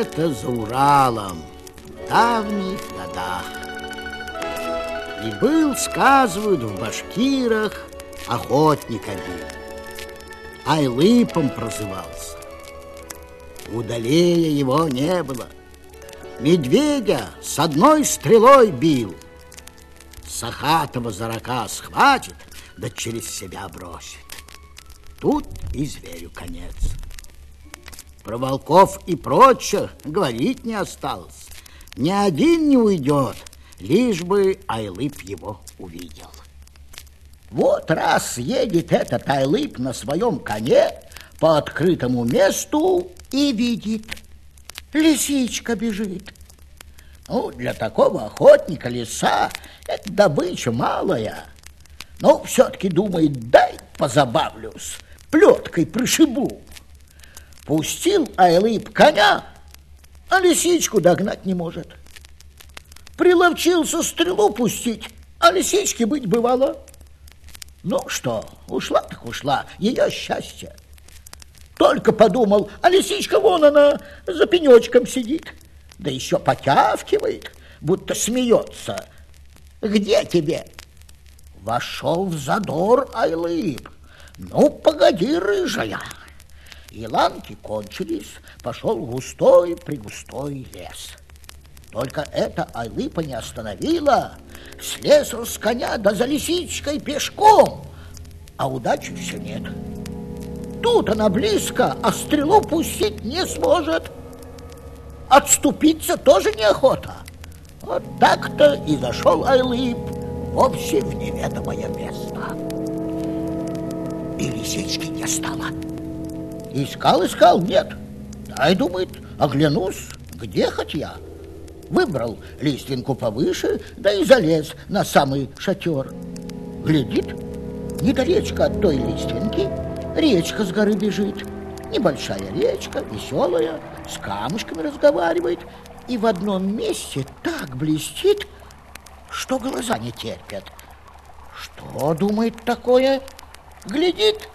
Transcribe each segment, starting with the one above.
где-то за Уралом в давних годах. И был, сказывают, в башкирах охотник один. Айлыпом прозывался. Удалее его не было. Медведя с одной стрелой бил. Сахатова зарака схватит, да через себя бросит. Тут и зверю конец. Про волков и прочих говорить не осталось. Ни один не уйдет, лишь бы Айлып его увидел. Вот раз едет этот Айлып на своем коне по открытому месту и видит, лисичка бежит. Ну, для такого охотника лиса – это добыча малая. Но все-таки думает, дай позабавлюсь, плеткой пришибу. Пустил Айлып коня, а лисичку догнать не может. Приловчился стрелу пустить, а лисички быть бывало. Ну что, ушла так ушла, ее счастье. Только подумал, а лисичка вон она за пенечком сидит, да еще потявкивает, будто смеется. Где тебе? Вошел в задор Айлып. Ну, погоди, рыжая. И ланки кончились, пошел густой пригустой лес. Только это Айлыпа не остановила. Слез с коня да за лисичкой пешком, а удачи все нет. Тут она близко, а стрелу пустить не сможет. Отступиться тоже неохота. Вот так-то и зашел Айлып вовсе в неведомое место. И лисички не стало. Искал, искал, нет. Дай, думает, оглянусь, где хоть я. Выбрал лиственку повыше, да и залез на самый шатер. Глядит, недалечко от той лиственки речка с горы бежит. Небольшая речка, веселая, с камушками разговаривает. И в одном месте так блестит, что глаза не терпят. Что, думает такое? Глядит,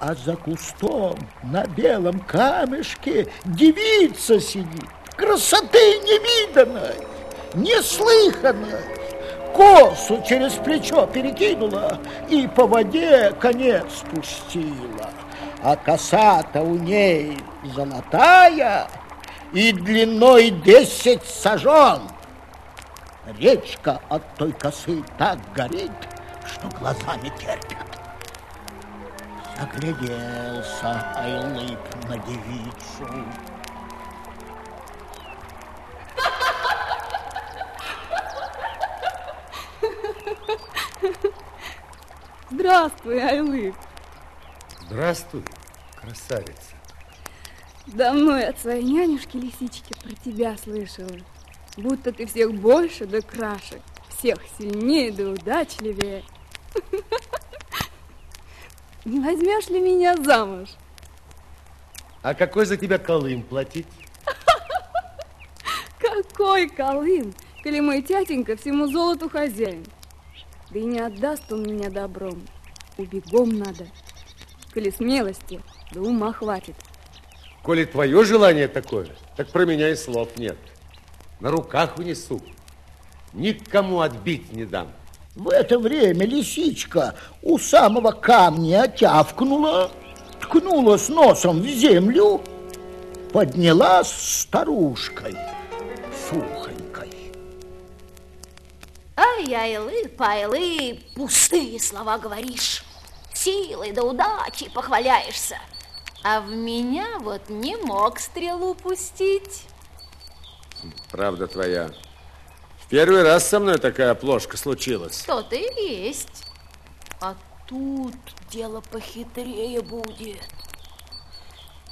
а за кустом на белом камешке девица сидит. Красоты невиданной, неслыханной. Косу через плечо перекинула и по воде конец спустила. А коса-то у ней золотая и длиной десять сажен. Речка от той косы так горит, что глаза не терпят. Огляделся Айлып на девицу. Здравствуй, Айлып. Здравствуй, красавица. Давно я от своей нянюшки-лисички про тебя слышала. Будто ты всех больше да краше, всех сильнее да удачливее. Не возьмешь ли меня замуж? А какой за тебя колым платить? Какой колым, коли мой тятенька всему золоту хозяин. Да и не отдаст он меня добром. Убегом надо. Коли смелости, да ума хватит. Коли твое желание такое, так про меня и слов нет. На руках унесу. Никому отбить не дам. В это время лисичка у самого камня тявкнула, ткнула с носом в землю, поднялась старушкой сухонькой. Ай, айлы, пайлы, пустые слова говоришь. Силой да удачей похваляешься. А в меня вот не мог стрелу пустить. Правда твоя. Первый раз со мной такая плошка случилась. То-то и есть. А тут дело похитрее будет.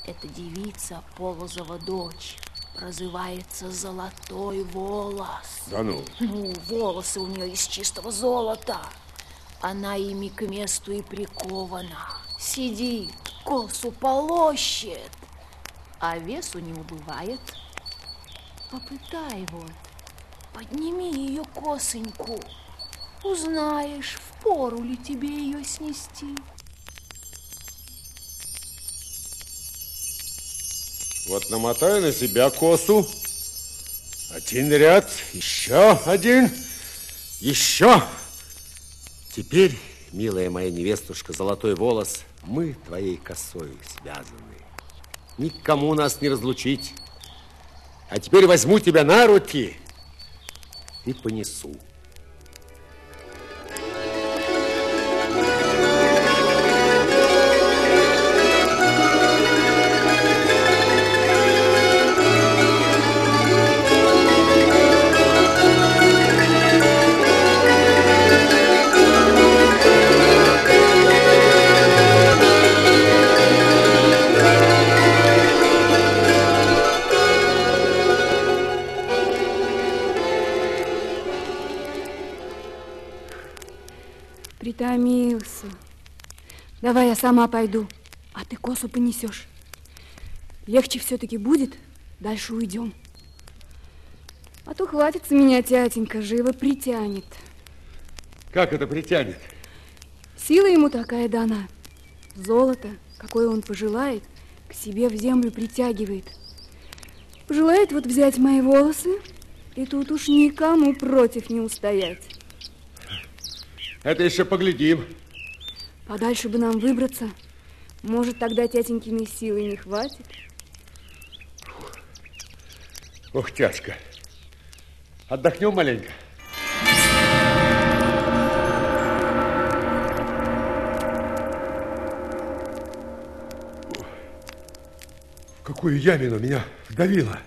Эта девица Полозова дочь называется Золотой Волос. Да ну? Ну, волосы у нее из чистого золота. Она ими к месту и прикована. Сидит, косу полощет, а весу не убывает. Попытай вот, подними ее косоньку. Узнаешь, впору ли тебе ее снести. Вот намотаю на себя косу. Один ряд, еще один, еще. Теперь, милая моя невестушка, золотой волос, мы твоей косой связаны. Никому нас не разлучить. А теперь возьму тебя на руки и понесу. Давай я сама пойду, а ты косу понесешь. Легче все-таки будет, дальше уйдем. А то хватится меня тятенька, живо притянет. Как это притянет? Сила ему такая дана. Золото, какое он пожелает, к себе в землю притягивает. Пожелает вот взять мои волосы, и тут уж никому против не устоять. Это еще поглядим. Подальше бы нам выбраться. Может, тогда тятенькиной силы не хватит. Ох, тяжко. Отдохнем маленько. Какую ямину меня вдавило.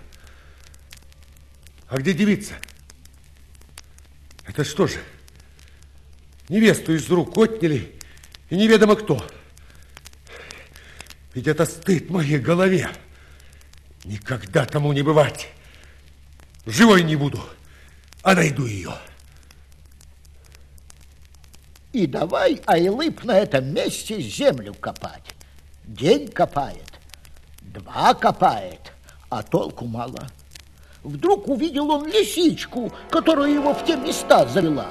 А где девица? Это что же? Невесту из рук отняли, и неведомо кто. Ведь это стыд моей голове. Никогда тому не бывать. Живой не буду, а найду ее. И давай Айлып на этом месте землю копать. День копает, два копает, а толку мало. Вдруг увидел он лисичку, которая его в те места завела.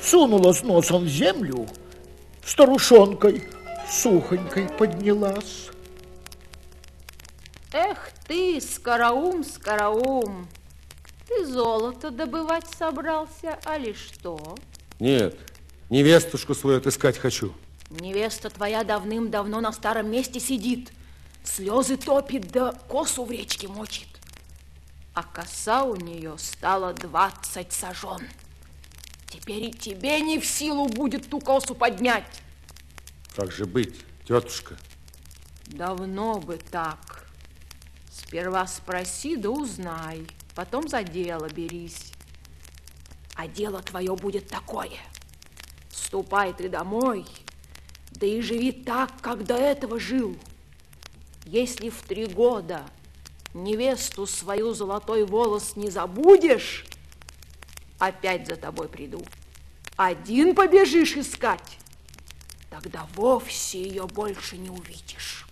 Сунула с носом в землю, старушонкой сухонькой поднялась. Эх ты, скороум, скороум, ты золото добывать собрался, а ли что? Нет, невестушку свою отыскать хочу. Невеста твоя давным-давно на старом месте сидит, слезы топит, да косу в речке мочит. А коса у нее стала двадцать сажен. Теперь и тебе не в силу будет ту косу поднять. Как же быть, тетушка? Давно бы так. Сперва спроси да узнай, потом за дело берись. А дело твое будет такое. Ступай ты домой, да и живи так, как до этого жил. Если в три года невесту свою золотой волос не забудешь, опять за тобой приду. Один побежишь искать, тогда вовсе ее больше не увидишь.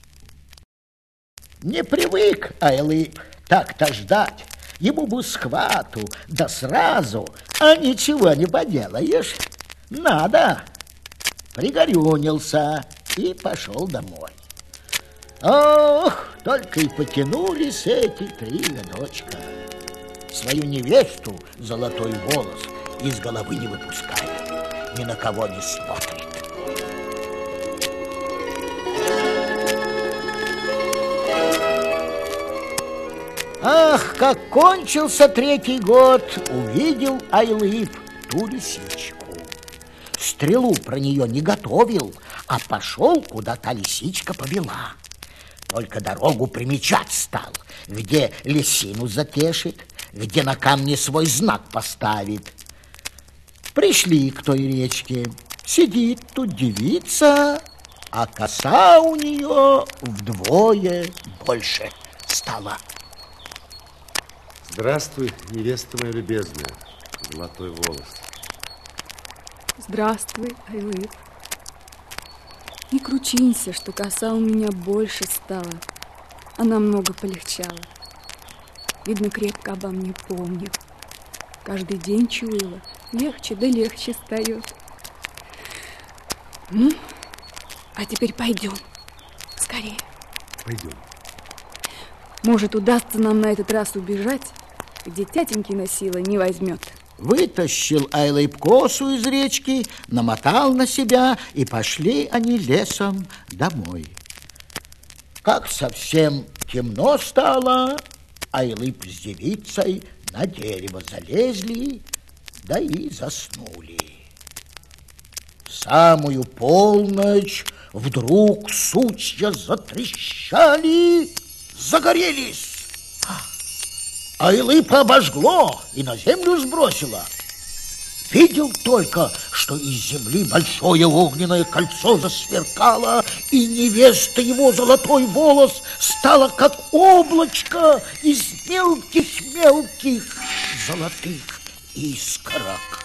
Не привык Айлып так-то ждать. Ему бы схвату, да сразу, а ничего не поделаешь. Надо. Пригорюнился и пошел домой. Ох, только и потянулись эти три годочка. Свою невесту, золотой волос, из головы не выпускает, ни на кого не смотрит. Ах, как кончился третий год, увидел Айлып ту лисичку. Стрелу про нее не готовил, а пошел, куда та лисичка повела. Только дорогу примечать стал, где лисину затешит, где на камне свой знак поставит. Пришли к той речке, сидит тут девица, а коса у нее вдвое больше стала. Здравствуй, невеста моя любезная, золотой волос. Здравствуй, Айлып. Не кручинься, что коса у меня больше стала. Она много полегчала. Видно, крепко обо мне помню. Каждый день чуяла. Легче да легче стает. Ну, а теперь пойдем. Скорее. Пойдем. Может, удастся нам на этот раз убежать, где тятенькина сила не возьмет. Вытащил Айлайп косу из речки, намотал на себя, и пошли они лесом домой. Как совсем темно стало, Айлып с девицей на дерево залезли, да и заснули. В самую полночь вдруг сучья затрещали, загорелись. Айлыпа обожгло и на землю сбросило. Видел только, что из земли большое огненное кольцо засверкало, и невеста его золотой волос стала как облачко из мелких-мелких золотых искорок.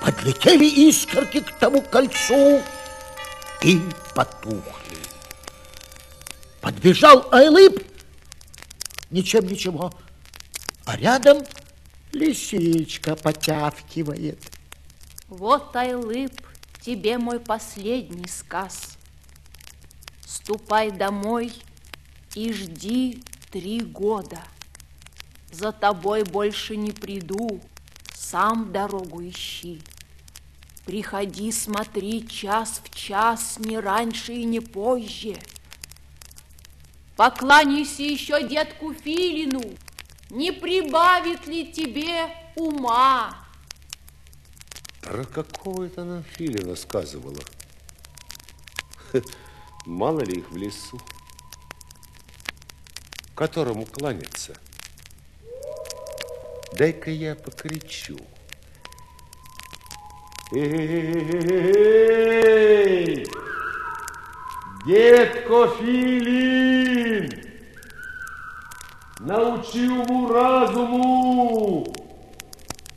Подлетели искорки к тому кольцу и потухли. Подбежал Айлып, ничем ничего, а рядом лисичка потявкивает. Вот, Айлып, тебе мой последний сказ. Ступай домой и жди три года. За тобой больше не приду, сам дорогу ищи. Приходи, смотри час в час, не раньше и не позже. Покланяйся еще детку Филину, не прибавит ли тебе ума? Про какого это она Филина сказывала? Мало ли их в лесу. Которому кланяться? Дай-ка я покричу. Эй! Детко Филин! Научи уму разуму!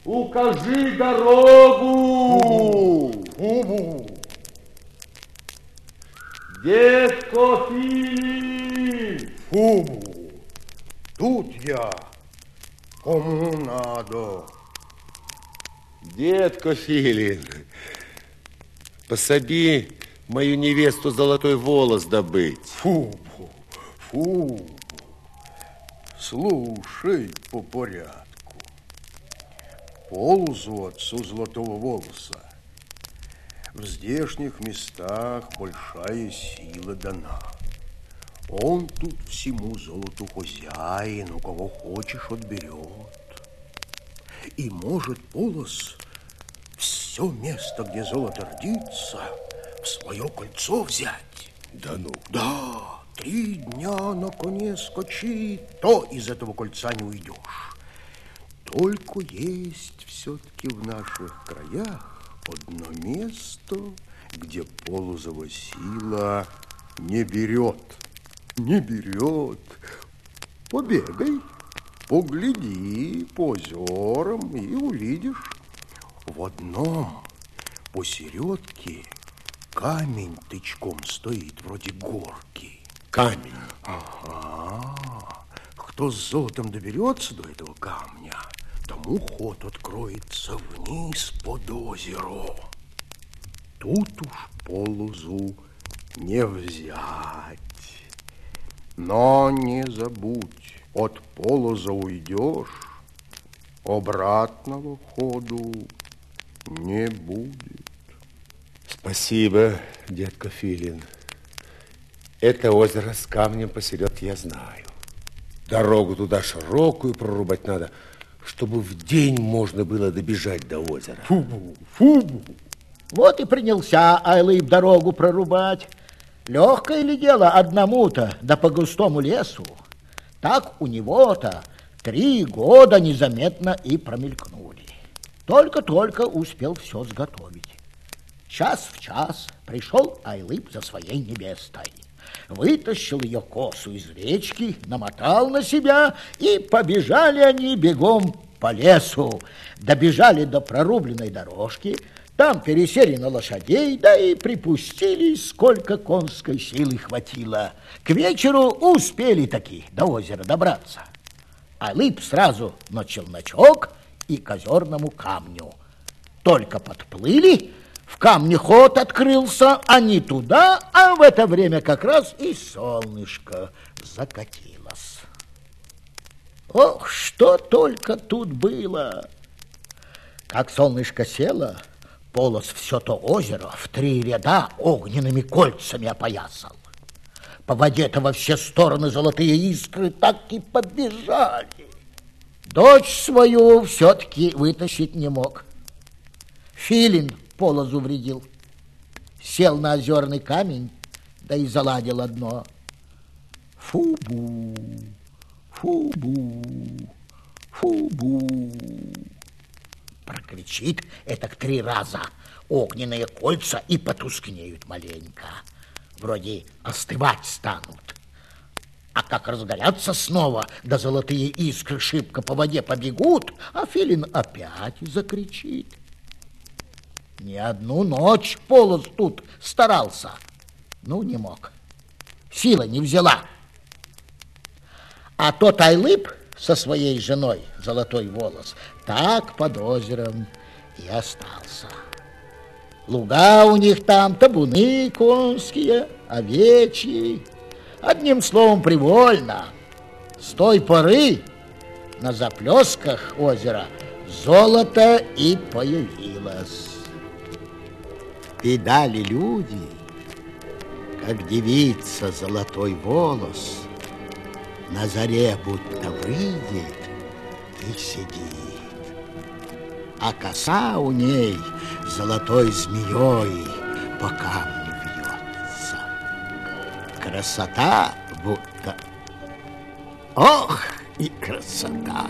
Укажи дорогу! Уму. Детко Филин! Фу, тут я. Кому надо? Детко Филин, пособи мою невесту золотой волос добыть. Фу, фу. Слушай по порядку. Ползу отцу золотого волоса. В здешних местах большая сила дана. Он тут всему золоту хозяин, у кого хочешь отберет. И может полос все место, где золото родится, в свое кольцо взять. Да ну. Да, три дня на коне скачи, то из этого кольца не уйдешь. Только есть все-таки в наших краях одно место, где полозова сила не берет. Не берет. Побегай, погляди по озерам и увидишь. В одном посередке камень тычком стоит, вроде горки. Камень. Ага. Кто с золотом доберется до этого камня, тому ход откроется вниз под озеро. Тут уж полозу не взять. Но не забудь, от полоза уйдешь, обратного ходу не будет. Спасибо, детка Филин. Это озеро с камнем посеред я знаю. Дорогу туда широкую прорубать надо, чтобы в день можно было добежать до озера. Фу, фу. Вот и принялся Айлып дорогу прорубать. Легкое ли дело одному-то, да по густому лесу? Так у него-то три года незаметно и промелькнули. Только-только успел все сготовить. Час в час пришел Айлып за своей невестой. Вытащил ее косу из речки, намотал на себя, и побежали они бегом по лесу. Добежали до прорубленной дорожки, там пересели на лошадей, да и припустили, сколько конской силы хватило. К вечеру успели таки до озера добраться. Айлып сразу на челночок и к озерному камню. Только подплыли, в камне ход открылся, они туда, а в это время как раз и солнышко закатило. Ох, что только тут было! Как солнышко село, полос все то озеро в три ряда огненными кольцами опоясал. По воде-то во все стороны золотые искры так и побежали. Дочь свою все-таки вытащить не мог. Филин полозу вредил. Сел на озерный камень, да и заладил одно. Фу-бу, фу-бу, фу-бу. Прокричит это три раза. Огненные кольца и потускнеют маленько. Вроде остывать станут. А как разгорятся снова, да золотые искры шибко по воде побегут, а Филин опять закричит. Не одну ночь полос тут старался. Ну, не мог. Сила не взяла. А тот Айлып со своей женой, золотой волос, так под озером и остался. Луга у них там, табуны конские, овечьи. Одним словом, привольно. С той поры на заплесках озера золото и появилось. И дали люди, как девица золотой волос, на заре будто выйдет и сидит. А коса у ней золотой змеей по камню вьется. Красота будто... Ох, и красота!